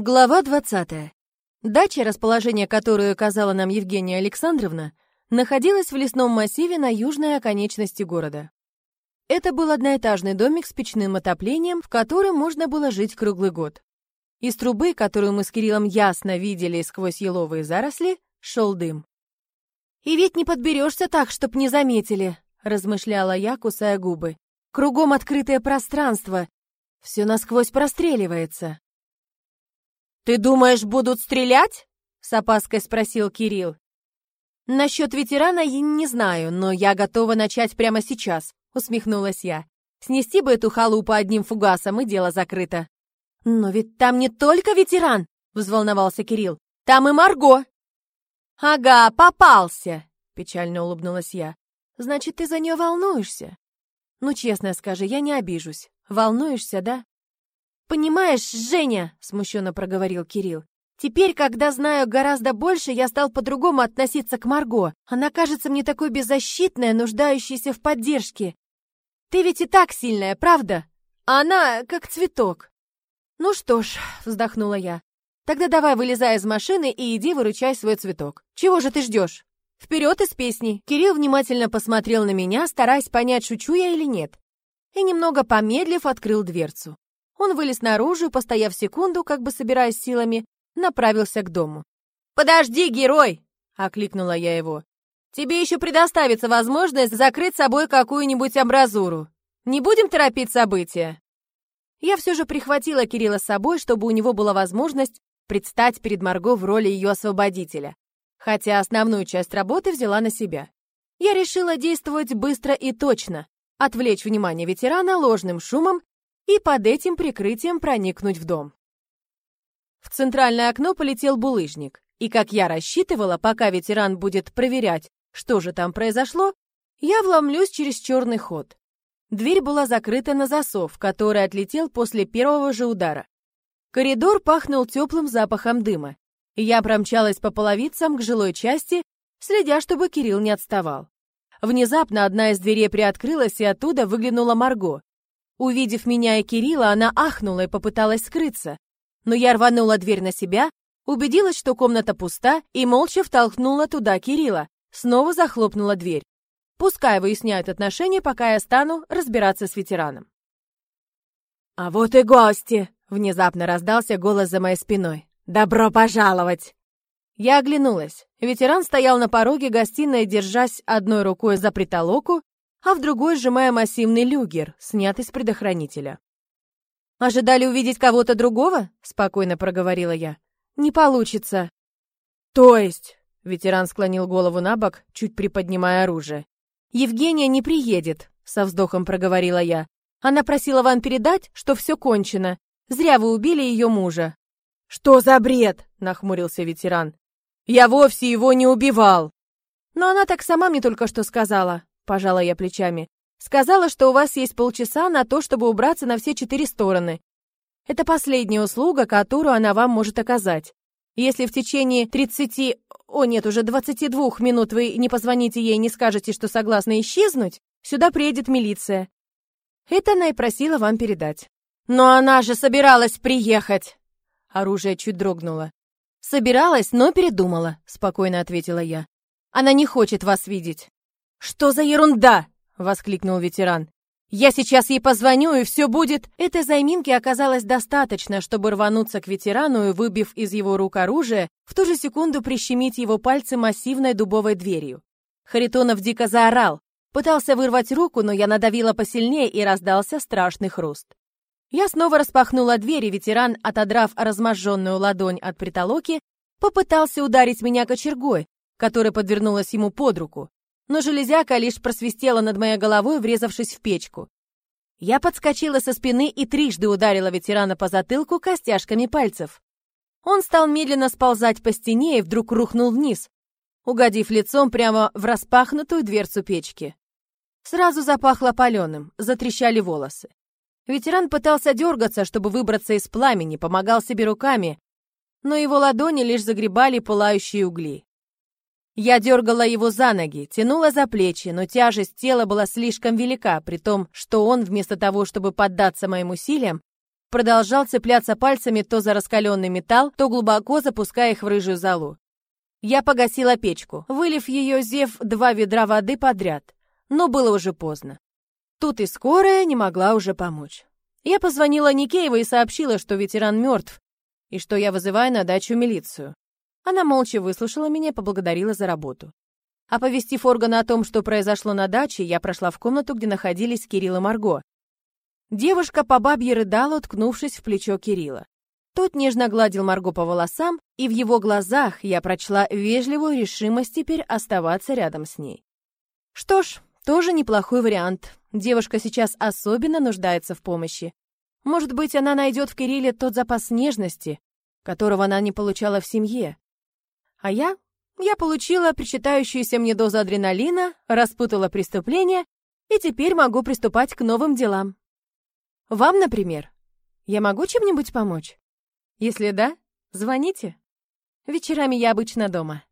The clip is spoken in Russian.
Глава 20. Дача, расположение которой указала нам Евгения Александровна, находилась в лесном массиве на южной оконечности города. Это был одноэтажный домик с печным отоплением, в котором можно было жить круглый год. Из трубы, которую мы с Кириллом ясно видели сквозь еловые заросли, шел дым. «И ведь не подберешься так, чтоб не заметили», — размышляла я, кусая губы. «Кругом открытое пространство. Все насквозь простреливается». «Ты думаешь, будут стрелять?» — с опаской спросил Кирилл. «Насчет ветерана я не знаю, но я готова начать прямо сейчас», — усмехнулась я. «Снести бы эту халупу одним фугасом, и дело закрыто». «Но ведь там не только ветеран!» — взволновался Кирилл. «Там и Марго!» «Ага, попался!» — печально улыбнулась я. «Значит, ты за нее волнуешься?» «Ну, честно скажи, я не обижусь. Волнуешься, да?» «Понимаешь, Женя», — смущенно проговорил Кирилл, «теперь, когда знаю гораздо больше, я стал по-другому относиться к Марго. Она кажется мне такой беззащитной, нуждающейся в поддержке. Ты ведь и так сильная, правда? А она как цветок». «Ну что ж», — вздохнула я, «тогда давай вылезай из машины и иди выручай свой цветок. Чего же ты ждешь?» «Вперед из песни!» Кирилл внимательно посмотрел на меня, стараясь понять, шучу я или нет. И немного помедлив, открыл дверцу. Он вылез наружу и, постояв секунду, как бы собираясь силами, направился к дому. «Подожди, герой!» — окликнула я его. «Тебе еще предоставится возможность закрыть собой какую-нибудь амбразуру. Не будем торопить события?» Я все же прихватила Кирилла с собой, чтобы у него была возможность предстать перед Марго в роли ее освободителя, хотя основную часть работы взяла на себя. Я решила действовать быстро и точно, отвлечь внимание ветерана ложным шумом и под этим прикрытием проникнуть в дом. В центральное окно полетел булыжник, и, как я рассчитывала, пока ветеран будет проверять, что же там произошло, я вломлюсь через черный ход. Дверь была закрыта на засов, который отлетел после первого же удара. Коридор пахнул теплым запахом дыма. Я промчалась по половицам к жилой части, следя, чтобы Кирилл не отставал. Внезапно одна из дверей приоткрылась, и оттуда выглянула Марго. Увидев меня и Кирилла, она ахнула и попыталась скрыться. Но я рванула дверь на себя, убедилась, что комната пуста, и молча втолкнула туда Кирилла. Снова захлопнула дверь. Пускай выясняют отношения, пока я стану разбираться с ветераном. «А вот и гости!» — внезапно раздался голос за моей спиной. «Добро пожаловать!» Я оглянулась. Ветеран стоял на пороге гостиной, держась одной рукой за притолоку, а в другой сжимая массивный люгер, снятый с предохранителя. «Ожидали увидеть кого-то другого?» — спокойно проговорила я. «Не получится». «То есть?» — ветеран склонил голову на бок, чуть приподнимая оружие. «Евгения не приедет», — со вздохом проговорила я. «Она просила вам передать, что все кончено. Зря вы убили ее мужа». «Что за бред?» — нахмурился ветеран. «Я вовсе его не убивал!» «Но она так сама мне только что сказала пожала я плечами. Сказала, что у вас есть полчаса на то, чтобы убраться на все четыре стороны. Это последняя услуга, которую она вам может оказать. Если в течение 30, о нет, уже 22 минут вы не позвоните ей и не скажете, что согласны исчезнуть, сюда приедет милиция. Это она и просила вам передать. Но она же собиралась приехать. Оружие чуть дрогнуло. Собиралась, но передумала, спокойно ответила я. Она не хочет вас видеть. «Что за ерунда?» — воскликнул ветеран. «Я сейчас ей позвоню, и все будет...» Этой заминки оказалось достаточно, чтобы рвануться к ветерану и, выбив из его рук оружие, в ту же секунду прищемить его пальцы массивной дубовой дверью. Харитонов дико заорал. Пытался вырвать руку, но я надавила посильнее, и раздался страшный хруст. Я снова распахнула дверь, и ветеран, отодрав разможженную ладонь от притолоки, попытался ударить меня кочергой, которая подвернулась ему под руку но железяка лишь просвистела над моей головой, врезавшись в печку. Я подскочила со спины и трижды ударила ветерана по затылку костяшками пальцев. Он стал медленно сползать по стене и вдруг рухнул вниз, угодив лицом прямо в распахнутую дверцу печки. Сразу запахло паленым, затрещали волосы. Ветеран пытался дергаться, чтобы выбраться из пламени, помогал себе руками, но его ладони лишь загребали пылающие угли. Я дергала его за ноги, тянула за плечи, но тяжесть тела была слишком велика, при том, что он, вместо того, чтобы поддаться моим усилиям, продолжал цепляться пальцами то за раскаленный металл, то глубоко запуская их в рыжую залу. Я погасила печку, вылив ее, зев два ведра воды подряд. Но было уже поздно. Тут и скорая не могла уже помочь. Я позвонила Никеевой и сообщила, что ветеран мертв, и что я вызываю на дачу милицию. Она молча выслушала меня и поблагодарила за работу. Оповестив органы о том, что произошло на даче, я прошла в комнату, где находились Кирилл и Марго. Девушка по бабье рыдала, уткнувшись в плечо Кирилла. Тот нежно гладил Марго по волосам, и в его глазах я прочла вежливую решимость теперь оставаться рядом с ней. Что ж, тоже неплохой вариант. Девушка сейчас особенно нуждается в помощи. Может быть, она найдет в Кирилле тот запас нежности, которого она не получала в семье. А я я получила причитающуюся мне дозу адреналина, распутала преступление и теперь могу приступать к новым делам. Вам, например, я могу чем-нибудь помочь? Если да, звоните. Вечерами я обычно дома.